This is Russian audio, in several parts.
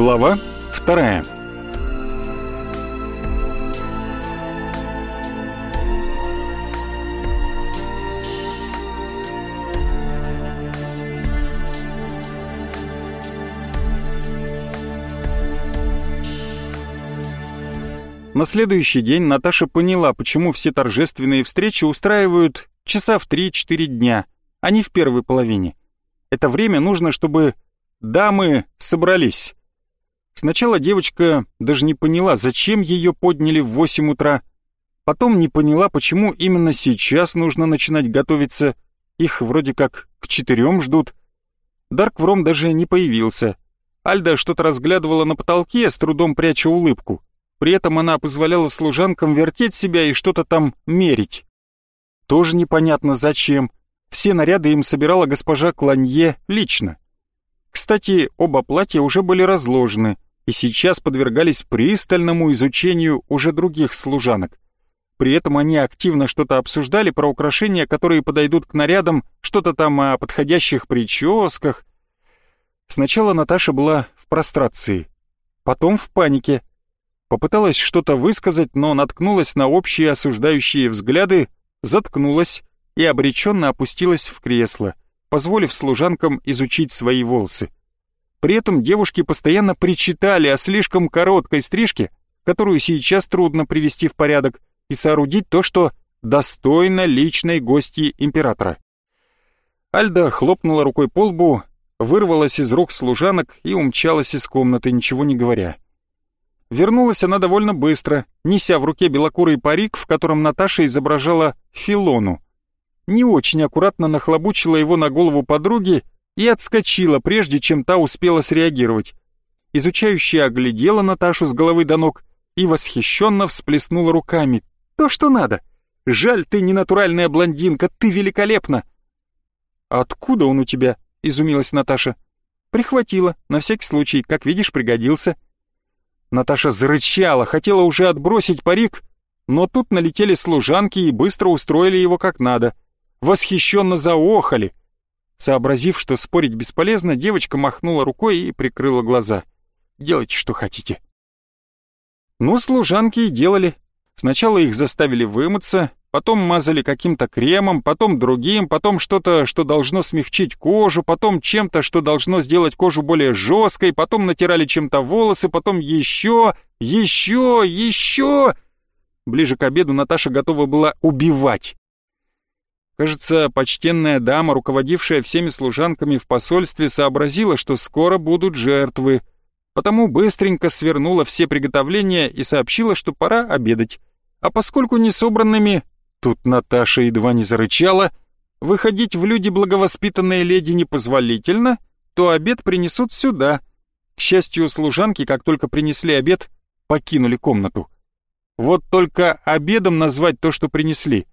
Глава вторая На следующий день Наташа поняла, почему все торжественные встречи устраивают часа в 3-4 дня, а не в первой половине. Это время нужно, чтобы дамы собрались. Сначала девочка даже не поняла, зачем ее подняли в 8 утра. Потом не поняла, почему именно сейчас нужно начинать готовиться. Их вроде как к четырем ждут. Дарквром даже не появился. Альда что-то разглядывала на потолке, с трудом пряча улыбку. При этом она позволяла служанкам вертеть себя и что-то там мерить. Тоже непонятно зачем. Все наряды им собирала госпожа Кланье лично. Кстати, оба платья уже были разложены и сейчас подвергались пристальному изучению уже других служанок. При этом они активно что-то обсуждали про украшения, которые подойдут к нарядам, что-то там о подходящих прическах. Сначала Наташа была в прострации, потом в панике. Попыталась что-то высказать, но наткнулась на общие осуждающие взгляды, заткнулась и обреченно опустилась в кресло, позволив служанкам изучить свои волосы. При этом девушки постоянно причитали о слишком короткой стрижке, которую сейчас трудно привести в порядок, и соорудить то, что достойно личной гости императора. Альда хлопнула рукой по лбу, вырвалась из рук служанок и умчалась из комнаты, ничего не говоря. Вернулась она довольно быстро, неся в руке белокурый парик, в котором Наташа изображала Филону. Не очень аккуратно нахлобучила его на голову подруги и отскочила, прежде чем та успела среагировать. Изучающая оглядела Наташу с головы до ног и восхищенно всплеснула руками. «То, что надо! Жаль, ты не натуральная блондинка, ты великолепна!» «Откуда он у тебя?» — изумилась Наташа. «Прихватила, на всякий случай, как видишь, пригодился». Наташа зарычала, хотела уже отбросить парик, но тут налетели служанки и быстро устроили его как надо. Восхищенно заохали. Сообразив, что спорить бесполезно, девочка махнула рукой и прикрыла глаза. «Делайте, что хотите». Ну, служанки и делали. Сначала их заставили вымыться, потом мазали каким-то кремом, потом другим, потом что-то, что должно смягчить кожу, потом чем-то, что должно сделать кожу более жесткой, потом натирали чем-то волосы, потом еще, еще, еще. Ближе к обеду Наташа готова была убивать. Кажется, почтенная дама, руководившая всеми служанками в посольстве, сообразила, что скоро будут жертвы, потому быстренько свернула все приготовления и сообщила, что пора обедать. А поскольку не собранными Тут Наташа едва не зарычала. Выходить в люди благовоспитанные леди непозволительно, то обед принесут сюда. К счастью, служанки, как только принесли обед, покинули комнату. Вот только обедом назвать то, что принесли.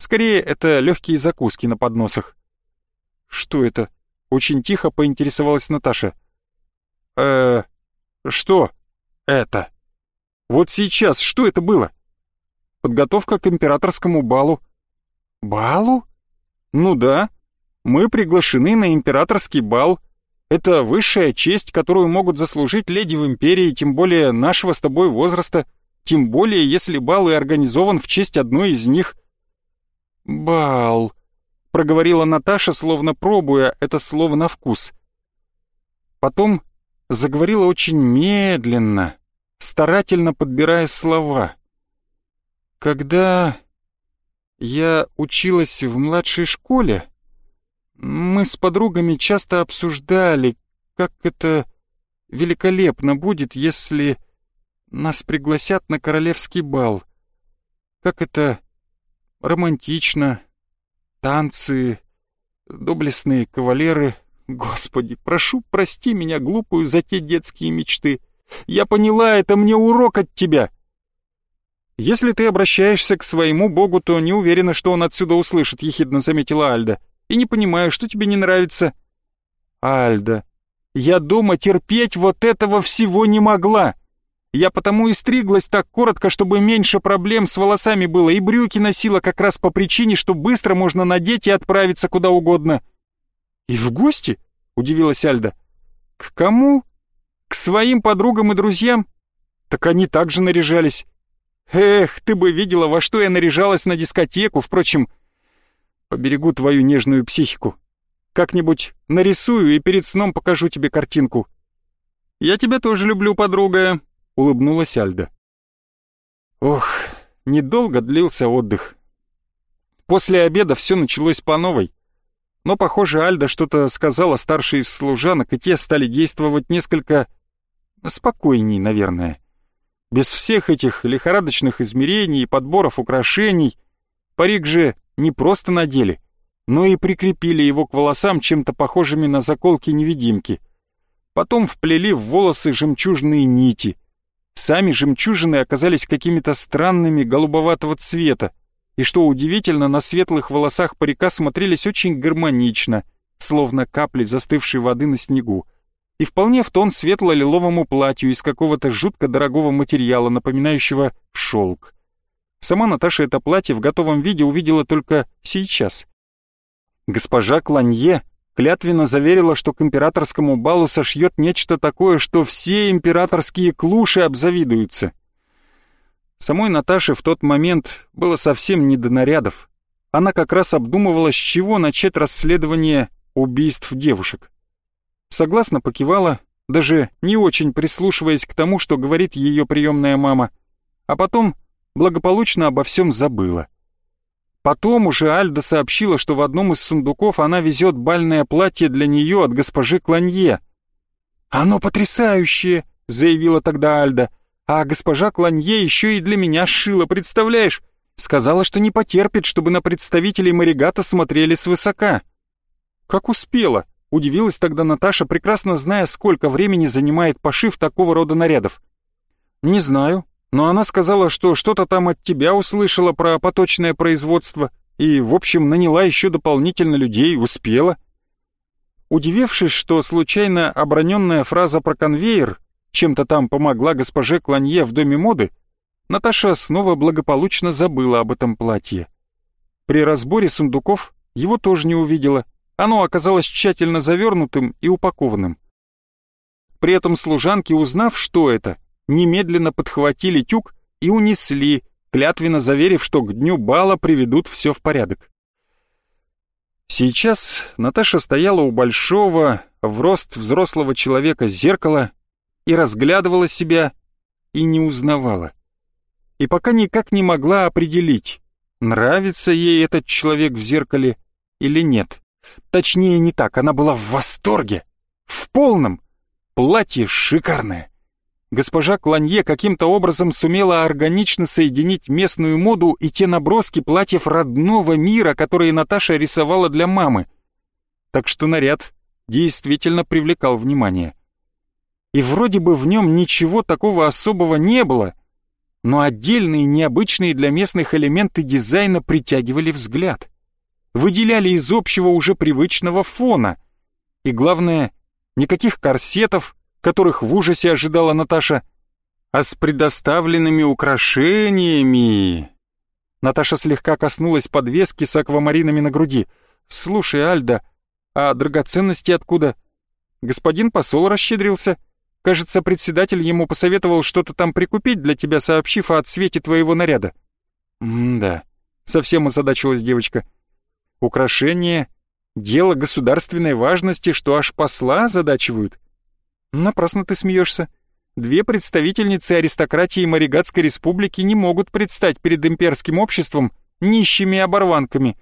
Скорее, это легкие закуски на подносах. Что это? Очень тихо поинтересовалась Наташа. э что это? Вот сейчас что это было? Подготовка к императорскому балу». «Балу?» «Ну да. Мы приглашены на императорский бал. Это высшая честь, которую могут заслужить леди в империи, тем более нашего с тобой возраста, тем более если бал и организован в честь одной из них». «Бал», — проговорила Наташа, словно пробуя это слово на вкус. Потом заговорила очень медленно, старательно подбирая слова. Когда я училась в младшей школе, мы с подругами часто обсуждали, как это великолепно будет, если нас пригласят на королевский бал. Как это романтично, танцы, доблестные кавалеры. Господи, прошу, прости меня, глупую, за те детские мечты. Я поняла, это мне урок от тебя. «Если ты обращаешься к своему богу, то не уверена, что он отсюда услышит», — ехидно заметила Альда. «И не понимаю, что тебе не нравится». «Альда, я дома терпеть вот этого всего не могла. Я потому и стриглась так коротко, чтобы меньше проблем с волосами было, и брюки носила как раз по причине, что быстро можно надеть и отправиться куда угодно». «И в гости?» — удивилась Альда. «К кому?» К своим подругам и друзьям? Так они также наряжались. Эх, ты бы видела, во что я наряжалась на дискотеку, впрочем, поберегу твою нежную психику. Как-нибудь нарисую и перед сном покажу тебе картинку. Я тебя тоже люблю, подруга, улыбнулась Альда. Ох, недолго длился отдых. После обеда все началось по новой. Но, похоже, Альда что-то сказала старшей из служанок, и те стали действовать несколько спокойней, наверное. Без всех этих лихорадочных измерений и подборов украшений. Парик же не просто надели, но и прикрепили его к волосам чем-то похожими на заколки-невидимки. Потом вплели в волосы жемчужные нити. Сами жемчужины оказались какими-то странными голубоватого цвета, и что удивительно, на светлых волосах парика смотрелись очень гармонично, словно капли застывшей воды на снегу, и вполне в тон светло-лиловому платью из какого-то жутко дорогого материала, напоминающего шелк. Сама Наташа это платье в готовом виде увидела только сейчас. Госпожа Кланье клятвенно заверила, что к императорскому балу сошьет нечто такое, что все императорские клуши обзавидуются. Самой Наташе в тот момент было совсем не до нарядов. Она как раз обдумывала, с чего начать расследование убийств девушек. Согласно покивала, даже не очень прислушиваясь к тому, что говорит ее приемная мама, а потом благополучно обо всем забыла. Потом уже Альда сообщила, что в одном из сундуков она везет бальное платье для нее от госпожи Кланье. «Оно потрясающее!» — заявила тогда Альда. А госпожа Кланье еще и для меня сшила, представляешь? Сказала, что не потерпит, чтобы на представителей Маригата смотрели свысока. Как успела, удивилась тогда Наташа, прекрасно зная, сколько времени занимает пошив такого рода нарядов. Не знаю, но она сказала, что что-то там от тебя услышала про поточное производство и, в общем, наняла еще дополнительно людей, успела. Удивившись, что случайно оброненная фраза про конвейер чем-то там помогла госпоже Кланье в доме моды, Наташа снова благополучно забыла об этом платье. При разборе сундуков его тоже не увидела, оно оказалось тщательно завернутым и упакованным. При этом служанки, узнав, что это, немедленно подхватили тюк и унесли, клятвенно заверив, что к дню бала приведут все в порядок. Сейчас Наташа стояла у большого, в рост взрослого человека зеркала и разглядывала себя, и не узнавала. И пока никак не могла определить, нравится ей этот человек в зеркале или нет. Точнее, не так, она была в восторге, в полном. Платье шикарное. Госпожа Кланье каким-то образом сумела органично соединить местную моду и те наброски платьев родного мира, которые Наташа рисовала для мамы. Так что наряд действительно привлекал внимание и вроде бы в нем ничего такого особого не было, но отдельные необычные для местных элементы дизайна притягивали взгляд, выделяли из общего уже привычного фона. И главное, никаких корсетов, которых в ужасе ожидала Наташа, а с предоставленными украшениями. Наташа слегка коснулась подвески с аквамаринами на груди. «Слушай, Альда, а драгоценности откуда?» «Господин посол расщедрился». Кажется, председатель ему посоветовал что-то там прикупить для тебя, сообщив о цвете твоего наряда». «М-да», — совсем озадачилась девочка. «Украшение — дело государственной важности, что аж посла озадачивают». «Напрасно ты смеешься. Две представительницы аристократии Маригатской республики не могут предстать перед имперским обществом нищими оборванками.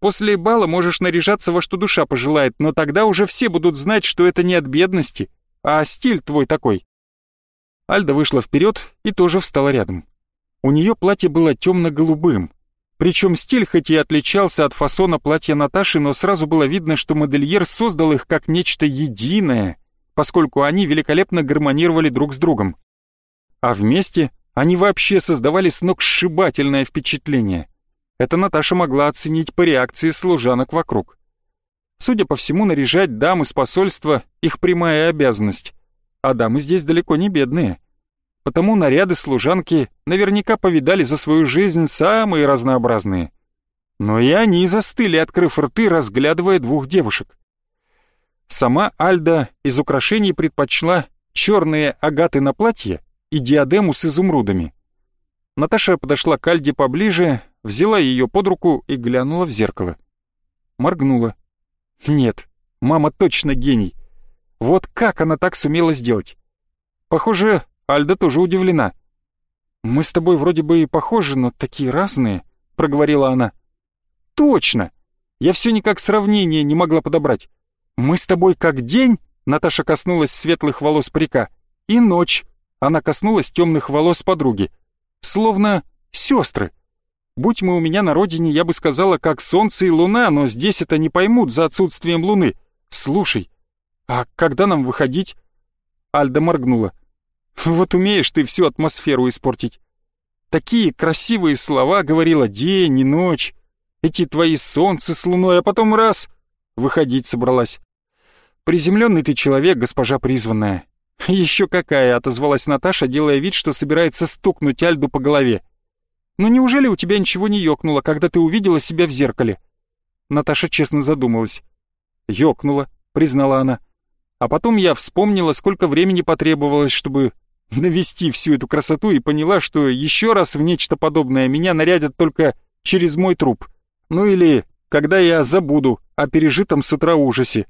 После бала можешь наряжаться во что душа пожелает, но тогда уже все будут знать, что это не от бедности, а стиль твой такой?» Альда вышла вперед и тоже встала рядом. У нее платье было темно-голубым, причем стиль хоть и отличался от фасона платья Наташи, но сразу было видно, что модельер создал их как нечто единое, поскольку они великолепно гармонировали друг с другом. А вместе они вообще создавали сногсшибательное впечатление. Это Наташа могла оценить по реакции служанок вокруг. Судя по всему, наряжать дам из посольства — их прямая обязанность. А дамы здесь далеко не бедные. Потому наряды служанки наверняка повидали за свою жизнь самые разнообразные. Но и они застыли, открыв рты, разглядывая двух девушек. Сама Альда из украшений предпочла черные агаты на платье и диадему с изумрудами. Наташа подошла к Альде поближе, взяла ее под руку и глянула в зеркало. Моргнула. Нет, мама точно гений. Вот как она так сумела сделать? Похоже, Альда тоже удивлена. «Мы с тобой вроде бы и похожи, но такие разные», — проговорила она. «Точно! Я все никак сравнение не могла подобрать. Мы с тобой как день, Наташа коснулась светлых волос парика, и ночь, она коснулась темных волос подруги. Словно сестры. Будь мы у меня на родине, я бы сказала, как солнце и луна, но здесь это не поймут за отсутствием луны. Слушай, а когда нам выходить? Альда моргнула. Вот умеешь ты всю атмосферу испортить. Такие красивые слова говорила день и ночь. Эти твои солнце с луной, а потом раз — выходить собралась. Приземленный ты человек, госпожа призванная. Еще какая, отозвалась Наташа, делая вид, что собирается стукнуть Альду по голове. Но неужели у тебя ничего не ёкнуло, когда ты увидела себя в зеркале? Наташа честно задумалась. Ёкнуло, признала она. А потом я вспомнила, сколько времени потребовалось, чтобы навести всю эту красоту и поняла, что еще раз в нечто подобное меня нарядят только через мой труп. Ну или когда я забуду о пережитом с утра ужасе.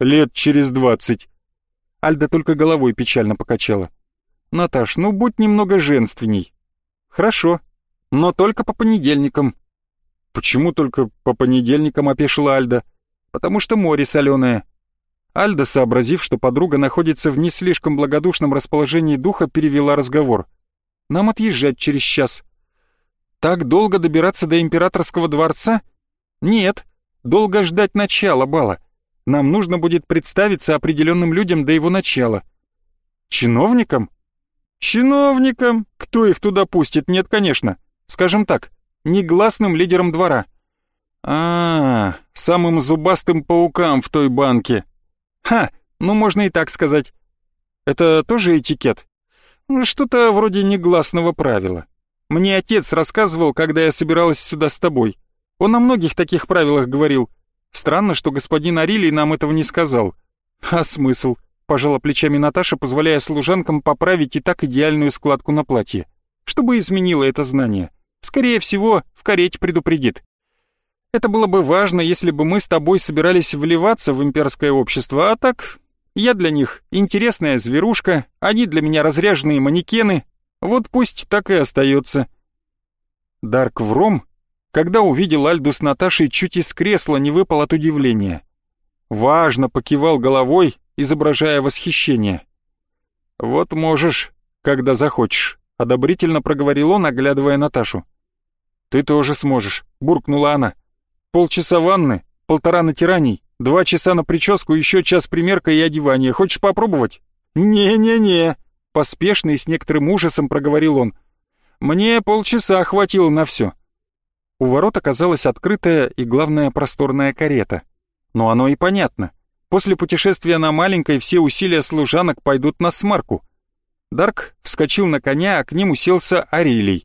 Лет через двадцать. Альда только головой печально покачала. «Наташ, ну будь немного женственней». «Хорошо, но только по понедельникам». «Почему только по понедельникам?» — опешила Альда. «Потому что море соленое». Альда, сообразив, что подруга находится в не слишком благодушном расположении духа, перевела разговор. «Нам отъезжать через час». «Так долго добираться до императорского дворца?» «Нет, долго ждать начала бала. Нам нужно будет представиться определенным людям до его начала. Чиновникам? Чиновникам? Кто их туда пустит? Нет, конечно. Скажем так, негласным лидером двора. А, -а, -а самым зубастым паукам в той банке. Ха, ну можно и так сказать. Это тоже этикет? Что-то вроде негласного правила. Мне отец рассказывал, когда я собиралась сюда с тобой. Он о многих таких правилах говорил. Странно, что господин Арилий нам этого не сказал. А смысл? Пожала плечами Наташа, позволяя служанкам поправить и так идеальную складку на платье. Что бы изменило это знание? Скорее всего, в карете предупредит. Это было бы важно, если бы мы с тобой собирались вливаться в имперское общество, а так... Я для них интересная зверушка, они для меня разряженные манекены. Вот пусть так и остается. Дарк Вром когда увидел Альду с Наташей, чуть из кресла не выпал от удивления. Важно покивал головой, изображая восхищение. «Вот можешь, когда захочешь», — одобрительно проговорил он, оглядывая Наташу. «Ты тоже сможешь», — буркнула она. «Полчаса ванны, полтора натираний, два часа на прическу, еще час примерка и одевания. Хочешь попробовать?» «Не-не-не», — поспешно и с некоторым ужасом проговорил он. «Мне полчаса хватило на все. У ворот оказалась открытая и, главное, просторная карета. Но оно и понятно. После путешествия на маленькой все усилия служанок пойдут на смарку. Дарк вскочил на коня, а к ним уселся Арилий.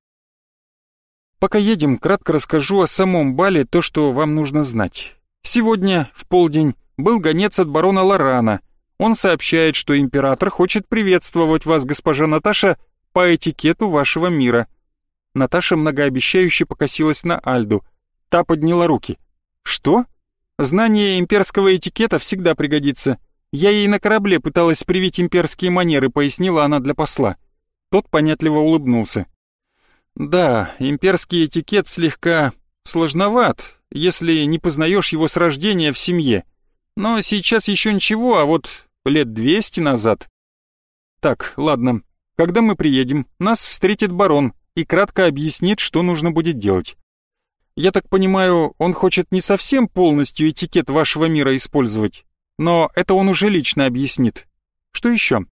Пока едем, кратко расскажу о самом бале то, что вам нужно знать. Сегодня, в полдень, был гонец от барона Лорана. Он сообщает, что император хочет приветствовать вас, госпожа Наташа, по этикету вашего мира. Наташа многообещающе покосилась на Альду. Та подняла руки. «Что? Знание имперского этикета всегда пригодится. Я ей на корабле пыталась привить имперские манеры», пояснила она для посла. Тот понятливо улыбнулся. «Да, имперский этикет слегка сложноват, если не познаешь его с рождения в семье. Но сейчас еще ничего, а вот лет двести назад...» «Так, ладно, когда мы приедем, нас встретит барон, и кратко объяснит, что нужно будет делать. Я так понимаю, он хочет не совсем полностью этикет вашего мира использовать, но это он уже лично объяснит. Что еще?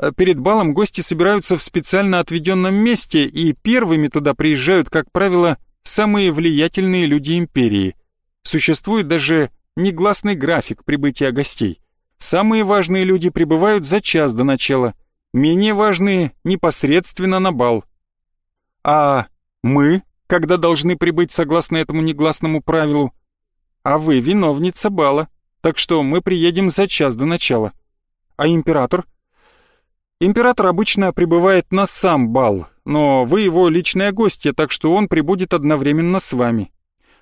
Э, перед балом гости собираются в специально отведенном месте, и первыми туда приезжают, как правило, самые влиятельные люди империи. Существует даже негласный график прибытия гостей. Самые важные люди прибывают за час до начала, менее важные — непосредственно на бал. А мы, когда должны прибыть согласно этому негласному правилу? А вы виновница бала, так что мы приедем за час до начала. А император? Император обычно прибывает на сам бал, но вы его личная гостья, так что он прибудет одновременно с вами.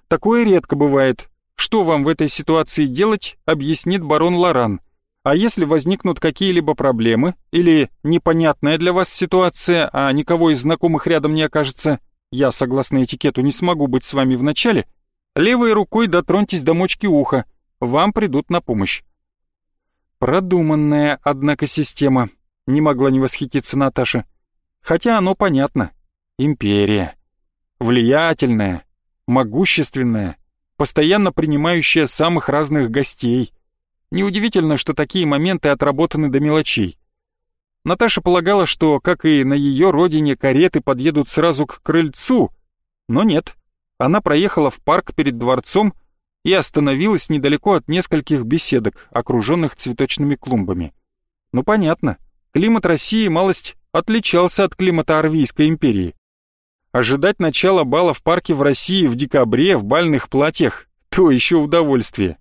Такое редко бывает. Что вам в этой ситуации делать, объяснит барон Лоран. А если возникнут какие-либо проблемы или непонятная для вас ситуация, а никого из знакомых рядом не окажется, я, согласно этикету, не смогу быть с вами в начале, левой рукой дотроньтесь до мочки уха, вам придут на помощь. Продуманная, однако, система, не могла не восхититься Наташа. Хотя оно понятно. Империя. Влиятельная, могущественная, постоянно принимающая самых разных гостей. Неудивительно, что такие моменты отработаны до мелочей. Наташа полагала, что, как и на ее родине, кареты подъедут сразу к крыльцу, но нет. Она проехала в парк перед дворцом и остановилась недалеко от нескольких беседок, окруженных цветочными клумбами. Ну понятно, климат России малость отличался от климата Арвийской империи. Ожидать начала бала в парке в России в декабре в бальных платьях – то еще удовольствие.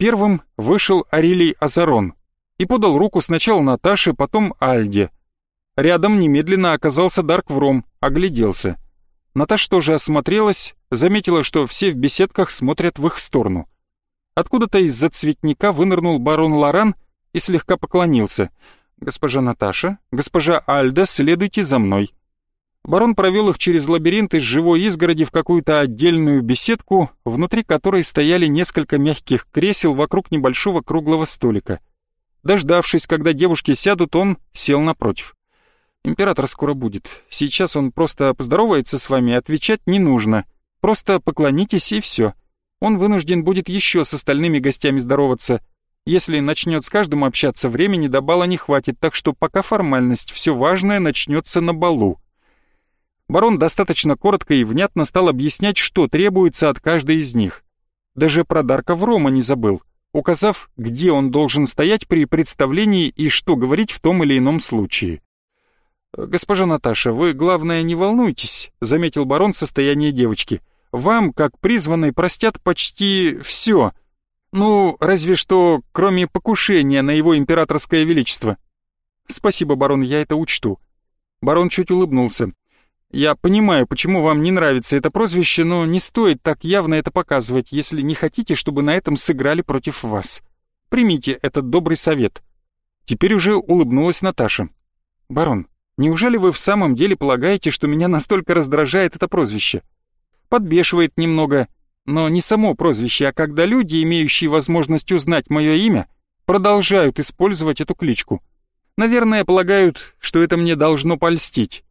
Первым вышел Арилий Азарон и подал руку сначала Наташе, потом Альде. Рядом немедленно оказался Дарк Вром, огляделся. Наташа тоже осмотрелась, заметила, что все в беседках смотрят в их сторону. Откуда-то из-за цветника вынырнул барон Лоран и слегка поклонился – «Госпожа Наташа, госпожа Альда, следуйте за мной». Барон провел их через лабиринт из живой изгороди в какую-то отдельную беседку, внутри которой стояли несколько мягких кресел вокруг небольшого круглого столика. Дождавшись, когда девушки сядут, он сел напротив. «Император скоро будет. Сейчас он просто поздоровается с вами, отвечать не нужно. Просто поклонитесь и все. Он вынужден будет еще с остальными гостями здороваться. Если начнет с каждым общаться, времени до бала не хватит, так что пока формальность, все важное начнется на балу. Барон достаточно коротко и внятно стал объяснять, что требуется от каждой из них. Даже про Дарка Врома не забыл, указав, где он должен стоять при представлении и что говорить в том или ином случае. «Госпожа Наташа, вы, главное, не волнуйтесь», — заметил барон состояние девочки. «Вам, как призванной, простят почти все, ну, разве что, кроме покушения на его императорское величество. Спасибо, барон, я это учту. Барон чуть улыбнулся. Я понимаю, почему вам не нравится это прозвище, но не стоит так явно это показывать, если не хотите, чтобы на этом сыграли против вас. Примите этот добрый совет. Теперь уже улыбнулась Наташа. Барон, неужели вы в самом деле полагаете, что меня настолько раздражает это прозвище? Подбешивает немного, но не само прозвище, а когда люди, имеющие возможность узнать мое имя, продолжают использовать эту кличку. Наверное, полагают, что это мне должно польстить.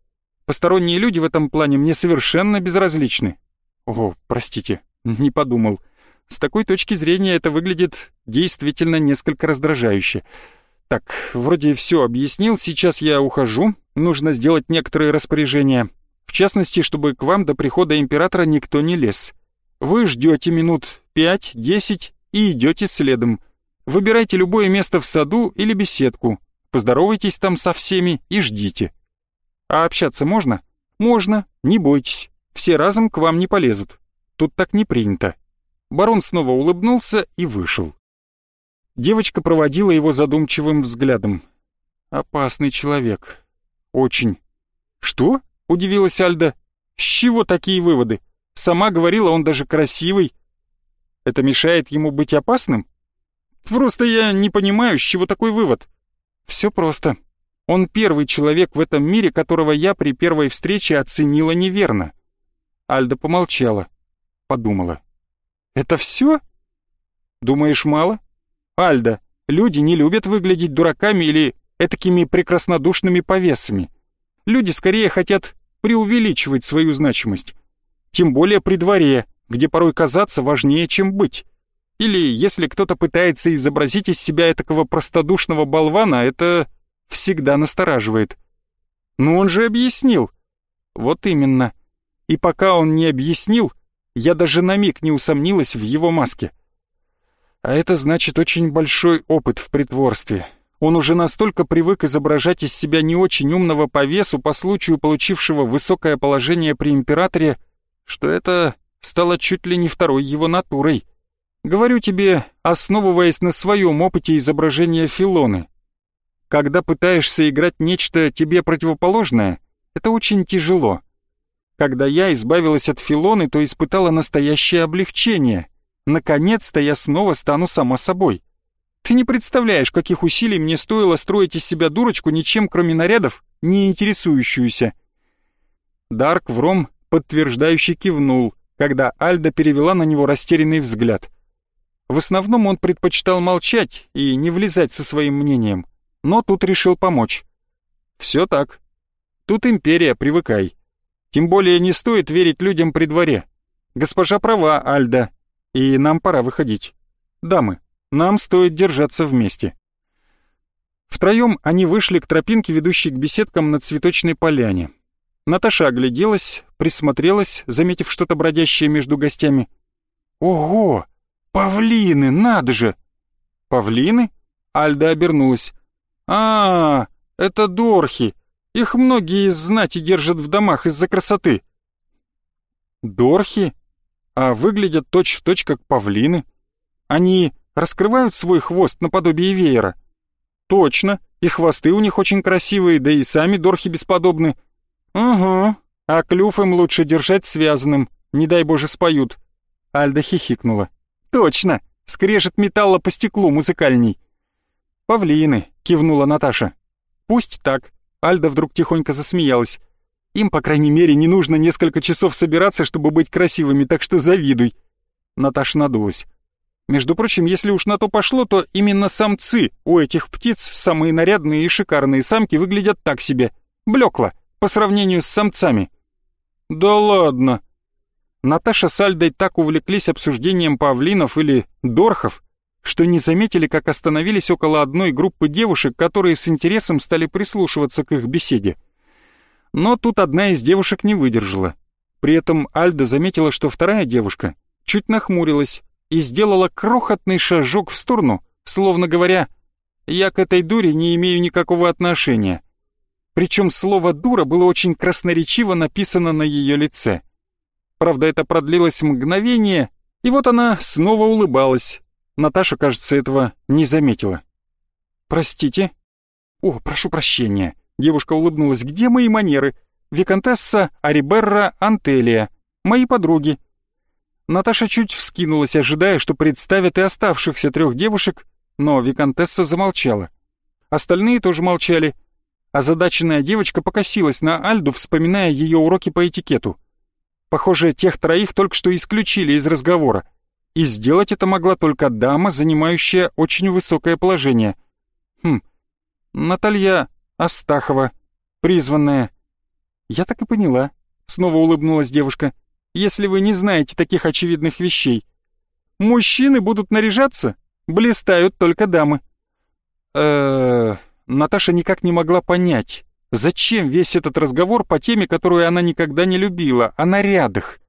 Посторонние люди в этом плане мне совершенно безразличны. О, простите, не подумал. С такой точки зрения это выглядит действительно несколько раздражающе. Так, вроде все объяснил, сейчас я ухожу, нужно сделать некоторые распоряжения. В частности, чтобы к вам до прихода императора никто не лез. Вы ждете минут пять-десять и идете следом. Выбирайте любое место в саду или беседку. Поздоровайтесь там со всеми и ждите. А общаться можно? Можно, не бойтесь. Все разом к вам не полезут. Тут так не принято. Барон снова улыбнулся и вышел. Девочка проводила его задумчивым взглядом. Опасный человек. Очень. Что? Удивилась Альда. С чего такие выводы? Сама говорила, он даже красивый. Это мешает ему быть опасным? Просто я не понимаю, с чего такой вывод. Все просто. Он первый человек в этом мире, которого я при первой встрече оценила неверно. Альда помолчала, подумала. Это все? Думаешь, мало? Альда, люди не любят выглядеть дураками или этакими прекраснодушными повесами. Люди скорее хотят преувеличивать свою значимость. Тем более при дворе, где порой казаться важнее, чем быть. Или если кто-то пытается изобразить из себя этакого простодушного болвана, это всегда настораживает. Но он же объяснил. Вот именно. И пока он не объяснил, я даже на миг не усомнилась в его маске. А это значит очень большой опыт в притворстве. Он уже настолько привык изображать из себя не очень умного по весу по случаю получившего высокое положение при императоре, что это стало чуть ли не второй его натурой. Говорю тебе, основываясь на своем опыте изображения Филоны. Когда пытаешься играть нечто тебе противоположное, это очень тяжело. Когда я избавилась от Филоны, то испытала настоящее облегчение. Наконец-то я снова стану сама собой. Ты не представляешь, каких усилий мне стоило строить из себя дурочку, ничем кроме нарядов, не интересующуюся. Дарк Вром подтверждающе кивнул, когда Альда перевела на него растерянный взгляд. В основном он предпочитал молчать и не влезать со своим мнением, но тут решил помочь. Все так. Тут империя, привыкай. Тем более не стоит верить людям при дворе. Госпожа права, Альда, и нам пора выходить. Дамы, нам стоит держаться вместе. Втроем они вышли к тропинке, ведущей к беседкам на цветочной поляне. Наташа огляделась, присмотрелась, заметив что-то бродящее между гостями. «Ого! Павлины, надо же!» «Павлины?» Альда обернулась. «А, это дорхи. Их многие из знати держат в домах из-за красоты». «Дорхи? А выглядят точь-в-точь, точь, как павлины. Они раскрывают свой хвост наподобие веера?» «Точно, и хвосты у них очень красивые, да и сами дорхи бесподобны». «Угу, а клюв им лучше держать связанным, не дай боже споют». Альда хихикнула. «Точно, скрежет металла по стеклу музыкальней». «Павлины», — кивнула Наташа. «Пусть так». Альда вдруг тихонько засмеялась. «Им, по крайней мере, не нужно несколько часов собираться, чтобы быть красивыми, так что завидуй». Наташа надулась. Между прочим, если уж на то пошло, то именно самцы у этих птиц, самые нарядные и шикарные самки, выглядят так себе. Блекло, по сравнению с самцами. «Да ладно!» Наташа с Альдой так увлеклись обсуждением павлинов или дорхов, что не заметили, как остановились около одной группы девушек, которые с интересом стали прислушиваться к их беседе. Но тут одна из девушек не выдержала. При этом Альда заметила, что вторая девушка чуть нахмурилась и сделала крохотный шажок в сторону, словно говоря «Я к этой дуре не имею никакого отношения». Причем слово «дура» было очень красноречиво написано на ее лице. Правда, это продлилось мгновение, и вот она снова улыбалась, Наташа, кажется, этого не заметила. «Простите?» «О, прошу прощения». Девушка улыбнулась. «Где мои манеры?» «Викантесса Ариберра Антелия. Мои подруги». Наташа чуть вскинулась, ожидая, что представят и оставшихся трех девушек, но Викантесса замолчала. Остальные тоже молчали. Озадаченная девочка покосилась на Альду, вспоминая ее уроки по этикету. Похоже, тех троих только что исключили из разговора и сделать это могла только дама, занимающая очень высокое положение. Хм, Наталья Астахова, призванная. Я так и поняла, снова улыбнулась девушка. Если вы не знаете таких очевидных вещей. Мужчины будут наряжаться, блистают только дамы. Э, Наташа никак не могла понять, зачем весь этот разговор по теме, которую она никогда не любила, о нарядах.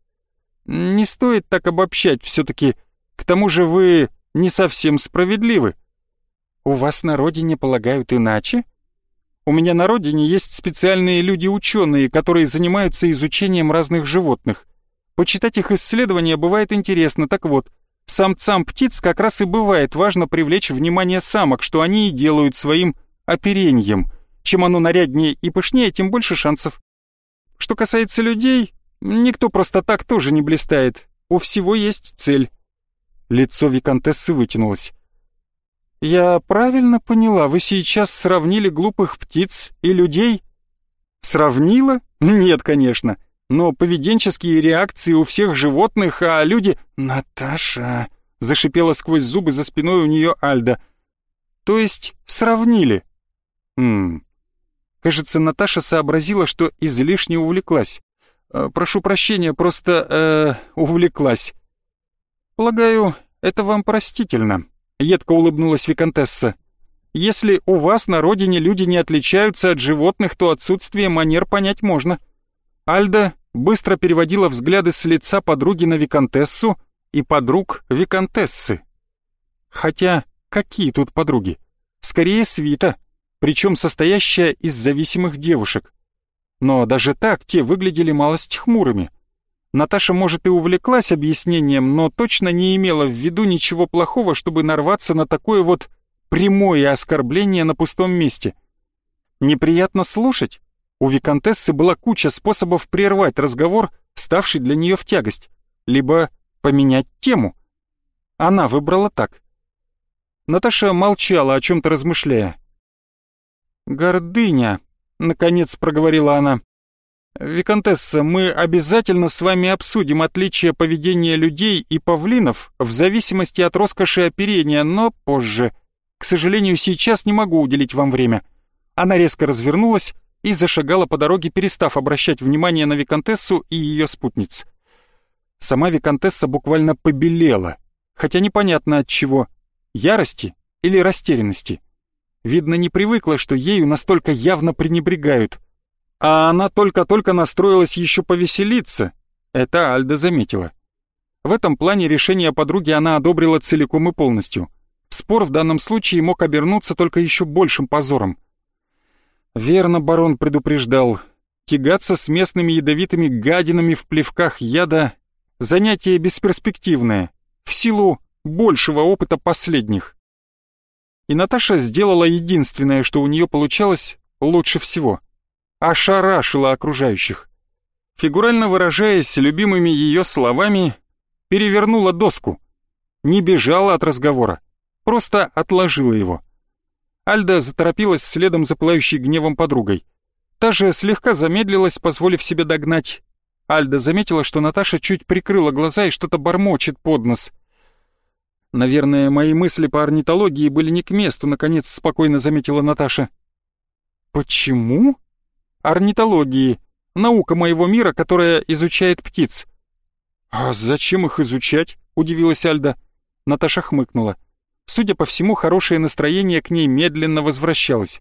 Не стоит так обобщать все-таки. К тому же вы не совсем справедливы. У вас на родине полагают иначе? У меня на родине есть специальные люди-ученые, которые занимаются изучением разных животных. Почитать их исследования бывает интересно, так вот, самцам птиц как раз и бывает важно привлечь внимание самок, что они и делают своим оперением. Чем оно наряднее и пышнее, тем больше шансов. Что касается людей, Никто просто так тоже не блистает. У всего есть цель. Лицо виконтессы вытянулось. «Я правильно поняла, вы сейчас сравнили глупых птиц и людей?» «Сравнила? Нет, конечно. Но поведенческие реакции у всех животных, а люди...» «Наташа!» — зашипела сквозь зубы за спиной у нее Альда. «То есть сравнили?» «Хм...» Кажется, Наташа сообразила, что излишне увлеклась. Э, прошу прощения, просто э, увлеклась. Полагаю, это вам простительно, едко улыбнулась виконтесса. Если у вас на родине люди не отличаются от животных, то отсутствие манер понять можно. Альда быстро переводила взгляды с лица подруги на виконтессу и подруг виконтессы. Хотя, какие тут подруги? Скорее свита, причем состоящая из зависимых девушек но даже так те выглядели малость хмурыми. Наташа, может, и увлеклась объяснением, но точно не имела в виду ничего плохого, чтобы нарваться на такое вот Прямое оскорбление на пустом месте. Неприятно слушать? У виконтессы была куча способов прервать разговор, ставший для нее в тягость, либо поменять тему. Она выбрала так. Наташа молчала, о чем-то размышляя. «Гордыня», — наконец проговорила она. «Виконтесса, мы обязательно с вами обсудим отличия поведения людей и павлинов в зависимости от роскоши оперения, но позже. К сожалению, сейчас не могу уделить вам время». Она резко развернулась и зашагала по дороге, перестав обращать внимание на Виконтессу и ее спутниц. Сама Виконтесса буквально побелела, хотя непонятно от чего — ярости или растерянности. Видно, не привыкла, что ею настолько явно пренебрегают — а она только-только настроилась еще повеселиться. Это Альда заметила. В этом плане решение подруги она одобрила целиком и полностью. Спор в данном случае мог обернуться только еще большим позором. Верно барон предупреждал. Тягаться с местными ядовитыми гадинами в плевках яда — занятие бесперспективное, в силу большего опыта последних. И Наташа сделала единственное, что у нее получалось лучше всего — ошарашила окружающих. Фигурально выражаясь любимыми ее словами, перевернула доску. Не бежала от разговора, просто отложила его. Альда заторопилась следом за пылающей гневом подругой. Та же слегка замедлилась, позволив себе догнать. Альда заметила, что Наташа чуть прикрыла глаза и что-то бормочет под нос. «Наверное, мои мысли по орнитологии были не к месту», — наконец спокойно заметила Наташа. «Почему?» орнитологии, наука моего мира, которая изучает птиц». «А зачем их изучать?» — удивилась Альда. Наташа хмыкнула. Судя по всему, хорошее настроение к ней медленно возвращалось.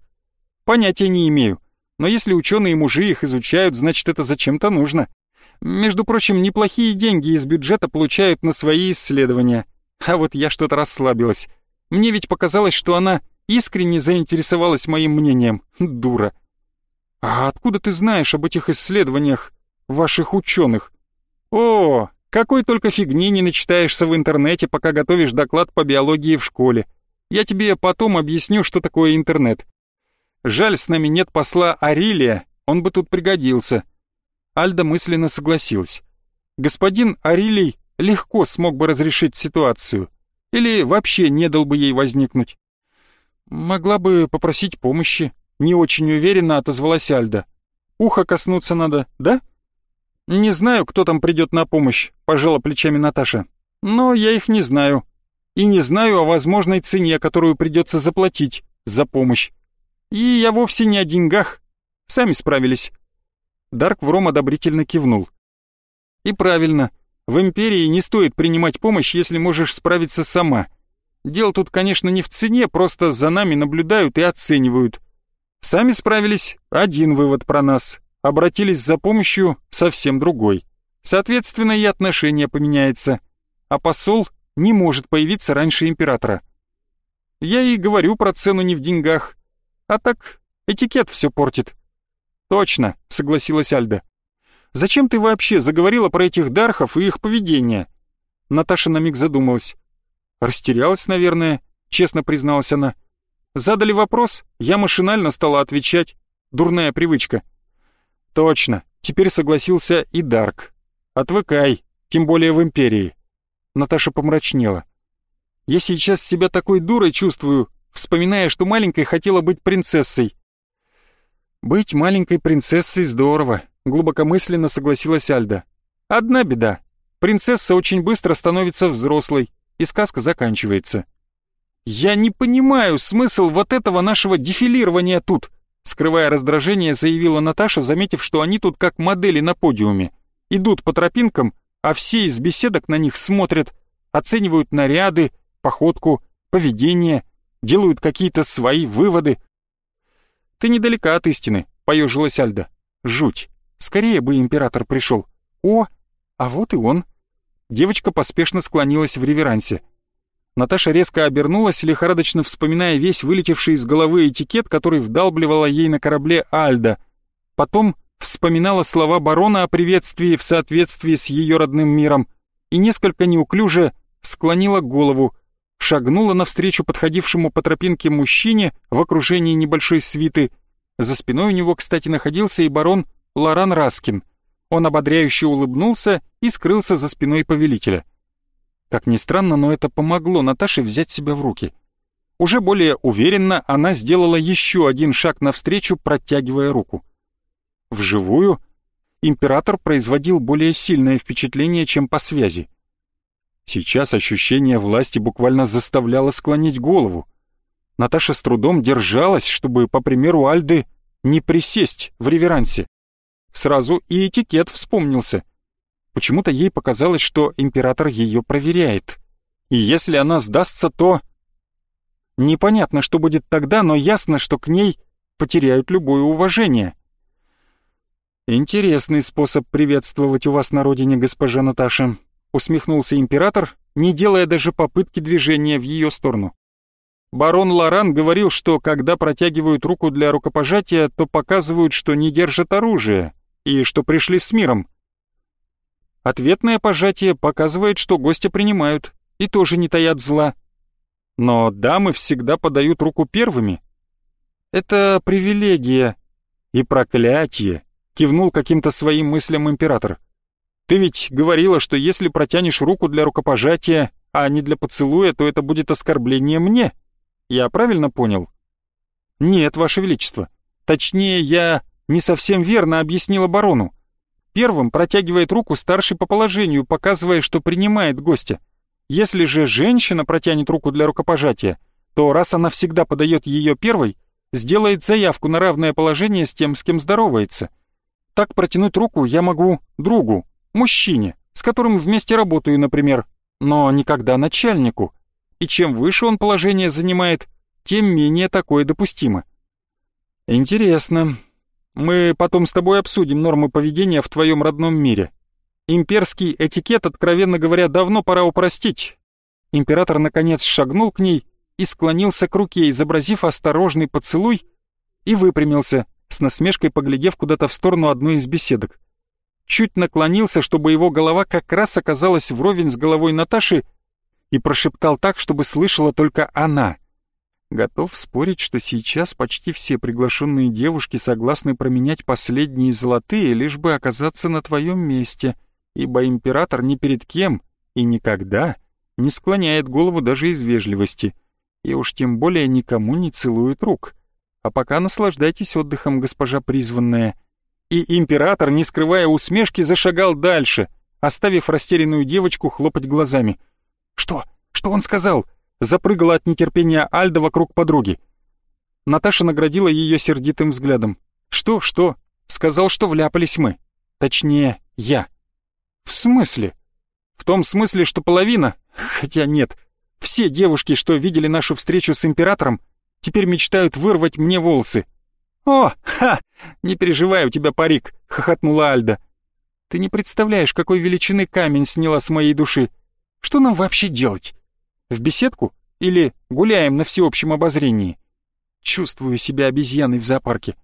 «Понятия не имею, но если ученые-мужи их изучают, значит, это зачем-то нужно. Между прочим, неплохие деньги из бюджета получают на свои исследования. А вот я что-то расслабилась. Мне ведь показалось, что она искренне заинтересовалась моим мнением. Дура. «А откуда ты знаешь об этих исследованиях ваших ученых?» «О, какой только фигни не начитаешься в интернете, пока готовишь доклад по биологии в школе. Я тебе потом объясню, что такое интернет. Жаль, с нами нет посла Арилия, он бы тут пригодился». Альда мысленно согласилась. Господин Арилий легко смог бы разрешить ситуацию. Или вообще не дал бы ей возникнуть. Могла бы попросить помощи, не очень уверенно отозвалась Альда. «Ухо коснуться надо, да?» «Не знаю, кто там придет на помощь», — пожала плечами Наташа. «Но я их не знаю. И не знаю о возможной цене, которую придется заплатить за помощь. И я вовсе не о деньгах. Сами справились». Дарк Вром одобрительно кивнул. «И правильно. В Империи не стоит принимать помощь, если можешь справиться сама. Дело тут, конечно, не в цене, просто за нами наблюдают и оценивают. Сами справились, один вывод про нас. Обратились за помощью, совсем другой. Соответственно, и отношение поменяется. А посол не может появиться раньше императора. Я и говорю про цену не в деньгах. А так, этикет все портит. Точно, согласилась Альда. Зачем ты вообще заговорила про этих дархов и их поведение? Наташа на миг задумалась. Растерялась, наверное, честно призналась она. Задали вопрос, я машинально стала отвечать. Дурная привычка. Точно, теперь согласился и Дарк. Отвыкай, тем более в Империи. Наташа помрачнела. Я сейчас себя такой дурой чувствую, вспоминая, что маленькой хотела быть принцессой. Быть маленькой принцессой здорово, глубокомысленно согласилась Альда. Одна беда. Принцесса очень быстро становится взрослой, и сказка заканчивается. «Я не понимаю смысл вот этого нашего дефилирования тут», скрывая раздражение, заявила Наташа, заметив, что они тут как модели на подиуме. Идут по тропинкам, а все из беседок на них смотрят, оценивают наряды, походку, поведение, делают какие-то свои выводы. «Ты недалека от истины», — поежилась Альда. «Жуть. Скорее бы император пришел. О, а вот и он». Девочка поспешно склонилась в реверансе. Наташа резко обернулась, лихорадочно вспоминая весь вылетевший из головы этикет, который вдалбливала ей на корабле Альда. Потом вспоминала слова барона о приветствии в соответствии с ее родным миром и несколько неуклюже склонила голову, шагнула навстречу подходившему по тропинке мужчине в окружении небольшой свиты. За спиной у него, кстати, находился и барон Лоран Раскин. Он ободряюще улыбнулся и скрылся за спиной повелителя. Как ни странно, но это помогло Наташе взять себя в руки. Уже более уверенно она сделала еще один шаг навстречу, протягивая руку. Вживую император производил более сильное впечатление, чем по связи. Сейчас ощущение власти буквально заставляло склонить голову. Наташа с трудом держалась, чтобы, по примеру Альды, не присесть в реверансе. Сразу и этикет вспомнился. Почему-то ей показалось, что император ее проверяет. И если она сдастся, то... Непонятно, что будет тогда, но ясно, что к ней потеряют любое уважение. «Интересный способ приветствовать у вас на родине, госпожа Наташа», усмехнулся император, не делая даже попытки движения в ее сторону. Барон Лоран говорил, что когда протягивают руку для рукопожатия, то показывают, что не держат оружие и что пришли с миром. Ответное пожатие показывает, что гостя принимают и тоже не таят зла. Но дамы всегда подают руку первыми. Это привилегия и проклятие кивнул каким-то своим мыслям император. «Ты ведь говорила, что если протянешь руку для рукопожатия, а не для поцелуя, то это будет оскорбление мне. Я правильно понял?» «Нет, Ваше Величество. Точнее, я не совсем верно объяснила барону. Первым протягивает руку старший по положению, показывая, что принимает гостя. Если же женщина протянет руку для рукопожатия, то раз она всегда подает ее первой, сделает заявку на равное положение с тем, с кем здоровается. Так протянуть руку я могу другу, мужчине, с которым вместе работаю, например, но никогда начальнику. И чем выше он положение занимает, тем менее такое допустимо. Интересно. Мы потом с тобой обсудим нормы поведения в твоем родном мире. Имперский этикет, откровенно говоря, давно пора упростить. Император наконец шагнул к ней и склонился к руке, изобразив осторожный поцелуй, и выпрямился, с насмешкой поглядев куда-то в сторону одной из беседок. Чуть наклонился, чтобы его голова как раз оказалась вровень с головой Наташи, и прошептал так, чтобы слышала только она. Готов спорить, что сейчас почти все приглашенные девушки согласны променять последние золотые, лишь бы оказаться на твоем месте, ибо император ни перед кем и никогда не склоняет голову даже из вежливости, и уж тем более никому не целует рук. А пока наслаждайтесь отдыхом, госпожа призванная». И император, не скрывая усмешки, зашагал дальше, оставив растерянную девочку хлопать глазами. «Что? Что он сказал?» Запрыгала от нетерпения Альда вокруг подруги. Наташа наградила ее сердитым взглядом. «Что, что?» «Сказал, что вляпались мы. Точнее, я». «В смысле?» «В том смысле, что половина, хотя нет, все девушки, что видели нашу встречу с императором, теперь мечтают вырвать мне волосы. «О, ха! Не переживай, у тебя парик!» — хохотнула Альда. «Ты не представляешь, какой величины камень сняла с моей души. Что нам вообще делать? В беседку или гуляем на всеобщем обозрении? Чувствую себя обезьяной в зоопарке.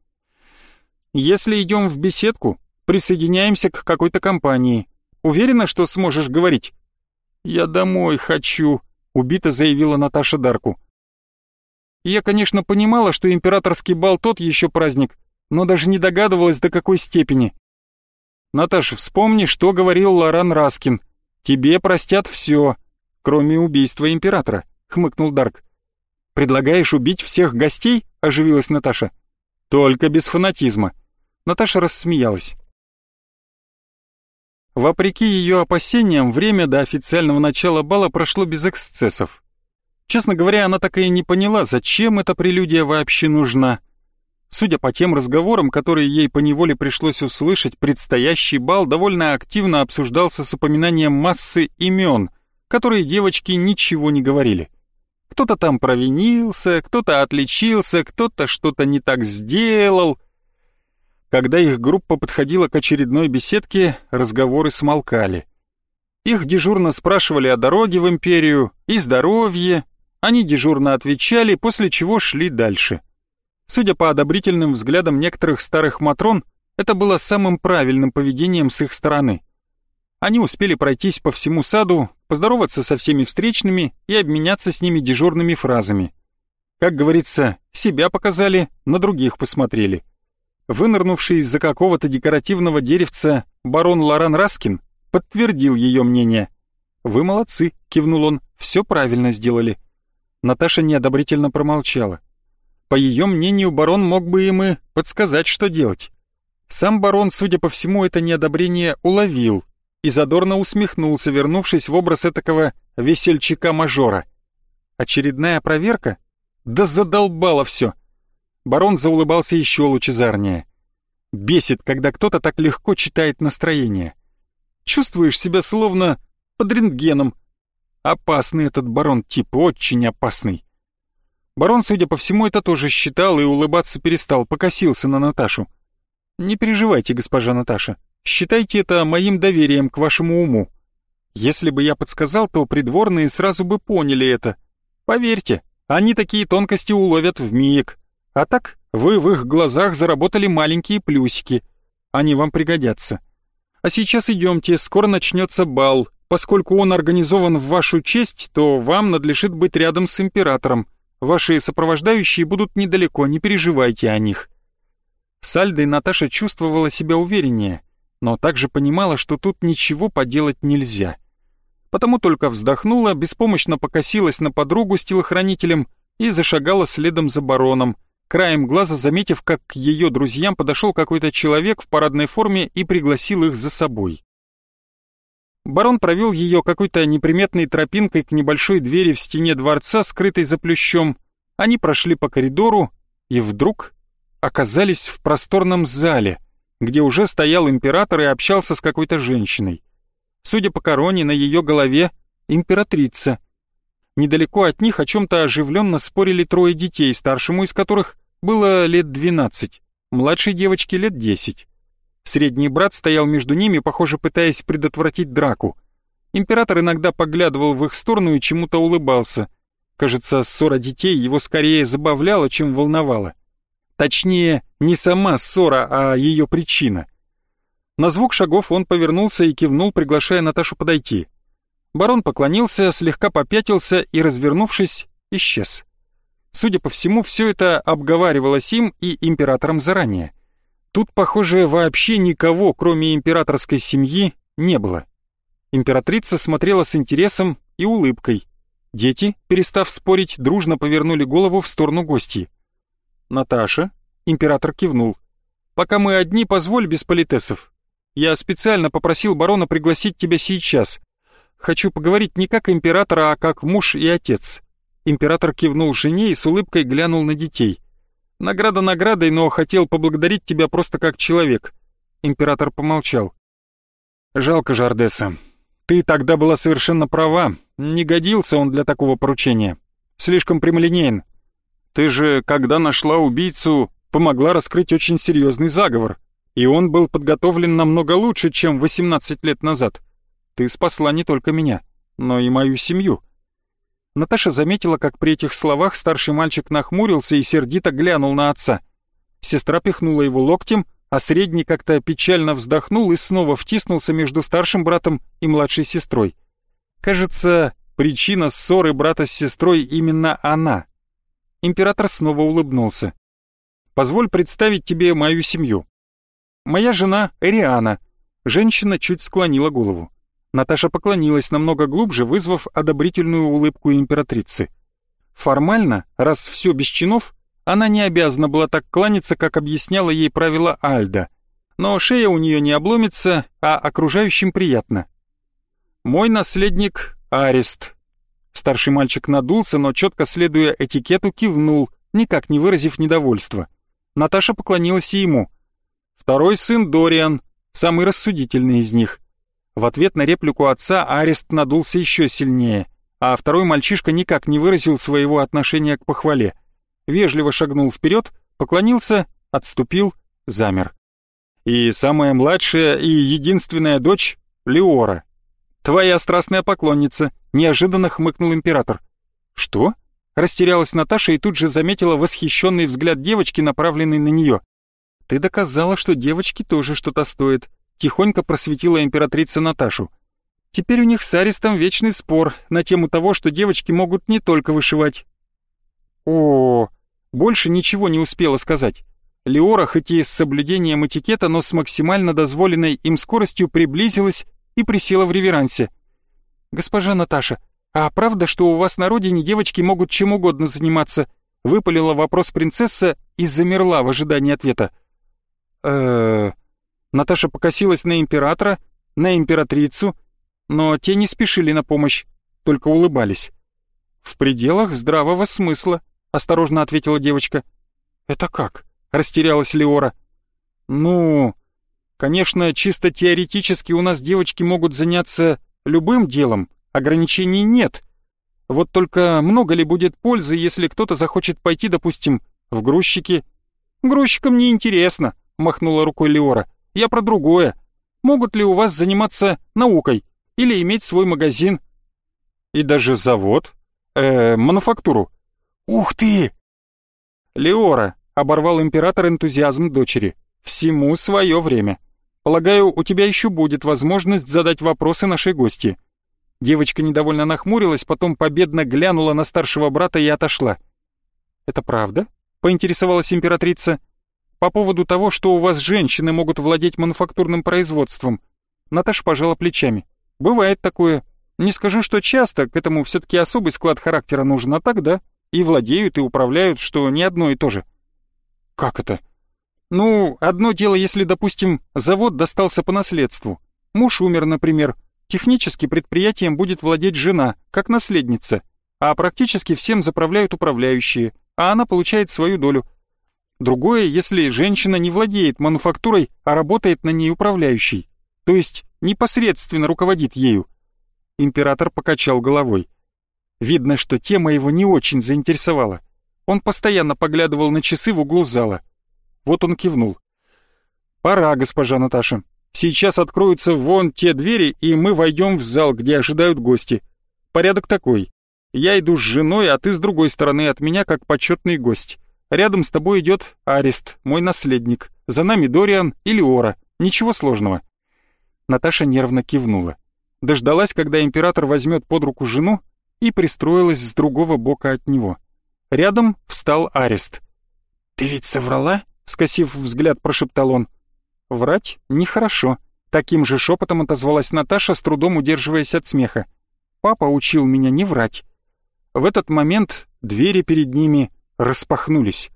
Если идем в беседку, присоединяемся к какой-то компании. Уверена, что сможешь говорить?» «Я домой хочу», — убито заявила Наташа Дарку. Я, конечно, понимала, что императорский бал тот еще праздник, но даже не догадывалась, до какой степени. Наташа, вспомни, что говорил Лоран Раскин. Тебе простят все, кроме убийства императора, хмыкнул Дарк. Предлагаешь убить всех гостей? оживилась Наташа. Только без фанатизма. Наташа рассмеялась. Вопреки ее опасениям, время до официального начала бала прошло без эксцессов. Честно говоря, она так и не поняла, зачем эта прелюдия вообще нужна. Судя по тем разговорам, которые ей поневоле пришлось услышать, предстоящий бал довольно активно обсуждался с упоминанием массы имен, которые девочки ничего не говорили. Кто-то там провинился, кто-то отличился, кто-то что-то не так сделал. Когда их группа подходила к очередной беседке, разговоры смолкали. Их дежурно спрашивали о дороге в империю и здоровье, они дежурно отвечали, после чего шли дальше. Судя по одобрительным взглядам некоторых старых матрон, это было самым правильным поведением с их стороны. Они успели пройтись по всему саду, поздороваться со всеми встречными и обменяться с ними дежурными фразами. Как говорится, себя показали, на других посмотрели. Вынырнувший из-за какого-то декоративного деревца барон Лоран Раскин подтвердил ее мнение. «Вы молодцы», — кивнул он, — «все правильно сделали». Наташа неодобрительно промолчала. По ее мнению, барон мог бы им и подсказать, что делать. Сам барон, судя по всему, это неодобрение уловил и задорно усмехнулся, вернувшись в образ этакого весельчака-мажора. Очередная проверка? Да задолбало все. Барон заулыбался еще лучезарнее. Бесит, когда кто-то так легко читает настроение. Чувствуешь себя словно под рентгеном. Опасный этот барон тип, очень опасный. Барон, судя по всему, это тоже считал и улыбаться перестал, покосился на Наташу. «Не переживайте, госпожа Наташа, считайте это моим доверием к вашему уму. Если бы я подсказал, то придворные сразу бы поняли это. Поверьте, они такие тонкости уловят в миг. А так, вы в их глазах заработали маленькие плюсики. Они вам пригодятся. А сейчас идемте, скоро начнется бал. Поскольку он организован в вашу честь, то вам надлежит быть рядом с императором. Ваши сопровождающие будут недалеко, не переживайте о них». С Альдой Наташа чувствовала себя увереннее, но также понимала, что тут ничего поделать нельзя. Потому только вздохнула, беспомощно покосилась на подругу с телохранителем и зашагала следом за бароном, краем глаза заметив, как к ее друзьям подошел какой-то человек в парадной форме и пригласил их за собой. Барон провел ее какой-то неприметной тропинкой к небольшой двери в стене дворца, скрытой за плющом. Они прошли по коридору и вдруг оказались в просторном зале, где уже стоял император и общался с какой-то женщиной. Судя по короне, на ее голове императрица. Недалеко от них о чем-то оживленно спорили трое детей, старшему из которых было лет двенадцать, младшей девочке лет десять. Средний брат стоял между ними, похоже, пытаясь предотвратить драку. Император иногда поглядывал в их сторону и чему-то улыбался. Кажется, ссора детей его скорее забавляла, чем волновала. Точнее, не сама ссора, а ее причина. На звук шагов он повернулся и кивнул, приглашая Наташу подойти. Барон поклонился, слегка попятился и, развернувшись, исчез. Судя по всему, все это обговаривалось им и императором заранее. Тут, похоже, вообще никого, кроме императорской семьи, не было. Императрица смотрела с интересом и улыбкой. Дети, перестав спорить, дружно повернули голову в сторону гостей. «Наташа?» — император кивнул. «Пока мы одни, позволь без политесов. Я специально попросил барона пригласить тебя сейчас. Хочу поговорить не как императора, а как муж и отец». Император кивнул жене и с улыбкой глянул на детей. Награда наградой, но хотел поблагодарить тебя просто как человек. Император помолчал. Жалко Жардеса. Ты тогда была совершенно права. Не годился он для такого поручения. Слишком прямолинеен. Ты же, когда нашла убийцу, помогла раскрыть очень серьезный заговор. И он был подготовлен намного лучше, чем 18 лет назад. Ты спасла не только меня, но и мою семью. Наташа заметила, как при этих словах старший мальчик нахмурился и сердито глянул на отца. Сестра пихнула его локтем, а средний как-то печально вздохнул и снова втиснулся между старшим братом и младшей сестрой. Кажется, причина ссоры брата с сестрой именно она. Император снова улыбнулся. «Позволь представить тебе мою семью. Моя жена Эриана». Женщина чуть склонила голову. Наташа поклонилась намного глубже, вызвав одобрительную улыбку императрицы. Формально, раз все без чинов, она не обязана была так кланяться, как объясняла ей правила Альда. Но шея у нее не обломится, а окружающим приятно. «Мой наследник — Арест». Старший мальчик надулся, но четко следуя этикету, кивнул, никак не выразив недовольства. Наташа поклонилась ему. Второй сын Дориан, самый рассудительный из них. В ответ на реплику отца Арест надулся еще сильнее, а второй мальчишка никак не выразил своего отношения к похвале. Вежливо шагнул вперед, поклонился, отступил, замер. И самая младшая и единственная дочь — Леора. «Твоя страстная поклонница», — неожиданно хмыкнул император. «Что?» — растерялась Наташа и тут же заметила восхищенный взгляд девочки, направленный на нее. «Ты доказала, что девочки тоже что-то стоят. Тихонько просветила императрица Наташу. Теперь у них с Арестом вечный спор на тему того, что девочки могут не только вышивать. О, больше ничего не успела сказать. Леора, хоть и с соблюдением этикета, но с максимально дозволенной им скоростью приблизилась и присела в реверансе. «Госпожа Наташа, а правда, что у вас на родине девочки могут чем угодно заниматься?» Выпалила вопрос принцесса и замерла в ожидании ответа. э Наташа покосилась на императора, на императрицу, но те не спешили на помощь, только улыбались. «В пределах здравого смысла», — осторожно ответила девочка. «Это как?» — растерялась Леора. «Ну, конечно, чисто теоретически у нас девочки могут заняться любым делом, ограничений нет. Вот только много ли будет пользы, если кто-то захочет пойти, допустим, в грузчики?» «Грузчикам не интересно», — махнула рукой Леора. «Я про другое. Могут ли у вас заниматься наукой или иметь свой магазин?» «И даже завод? Э, мануфактуру?» «Ух ты!» «Леора», — оборвал император энтузиазм дочери, — «всему свое время. Полагаю, у тебя еще будет возможность задать вопросы нашей гости». Девочка недовольно нахмурилась, потом победно глянула на старшего брата и отошла. «Это правда?» — поинтересовалась императрица. «По поводу того, что у вас женщины могут владеть мануфактурным производством». Наташа пожала плечами. «Бывает такое. Не скажу, что часто, к этому все-таки особый склад характера нужен, а так да. И владеют, и управляют, что не одно и то же». «Как это?» «Ну, одно дело, если, допустим, завод достался по наследству. Муж умер, например. Технически предприятием будет владеть жена, как наследница, а практически всем заправляют управляющие, а она получает свою долю. Другое, если женщина не владеет мануфактурой, а работает на ней управляющей, то есть непосредственно руководит ею. Император покачал головой. Видно, что тема его не очень заинтересовала. Он постоянно поглядывал на часы в углу зала. Вот он кивнул. «Пора, госпожа Наташа. Сейчас откроются вон те двери, и мы войдем в зал, где ожидают гости. Порядок такой. Я иду с женой, а ты с другой стороны от меня, как почетный гость. Рядом с тобой идет Арест, мой наследник. За нами Дориан или Ора. Ничего сложного». Наташа нервно кивнула. Дождалась, когда император возьмет под руку жену, и пристроилась с другого бока от него. Рядом встал Арест. «Ты ведь соврала?» — скосив взгляд, прошептал он. «Врать нехорошо», — таким же шепотом отозвалась Наташа, с трудом удерживаясь от смеха. «Папа учил меня не врать». В этот момент двери перед ними распахнулись.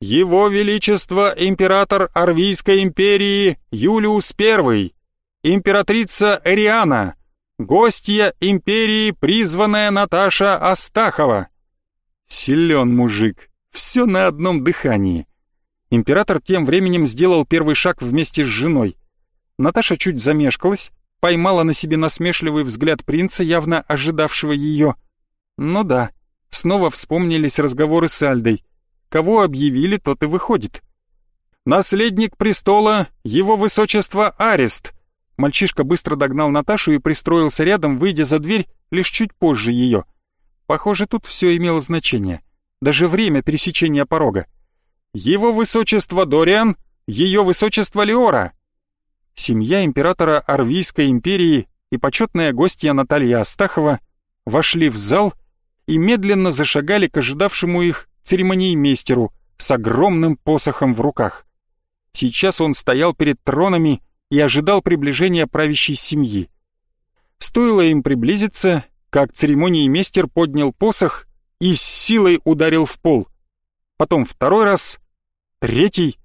«Его Величество император Арвийской империи Юлиус I, императрица Эриана, гостья империи, призванная Наташа Астахова». Силен мужик, все на одном дыхании. Император тем временем сделал первый шаг вместе с женой. Наташа чуть замешкалась, поймала на себе насмешливый взгляд принца, явно ожидавшего ее. Ну да, снова вспомнились разговоры с Альдой. Кого объявили, тот и выходит. «Наследник престола, его высочество Арест!» Мальчишка быстро догнал Наташу и пристроился рядом, выйдя за дверь лишь чуть позже ее. Похоже, тут все имело значение. Даже время пересечения порога. Его высочество Дориан, ее высочество Леора. Семья императора Арвийской империи и почетная гостья Наталья Астахова вошли в зал и медленно зашагали к ожидавшему их церемониймейстеру с огромным посохом в руках. Сейчас он стоял перед тронами и ожидал приближения правящей семьи. Стоило им приблизиться, как церемониймейстер поднял посох и с силой ударил в пол — потом второй раз, третий.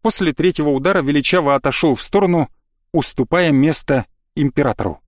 После третьего удара величаво отошел в сторону, уступая место императору.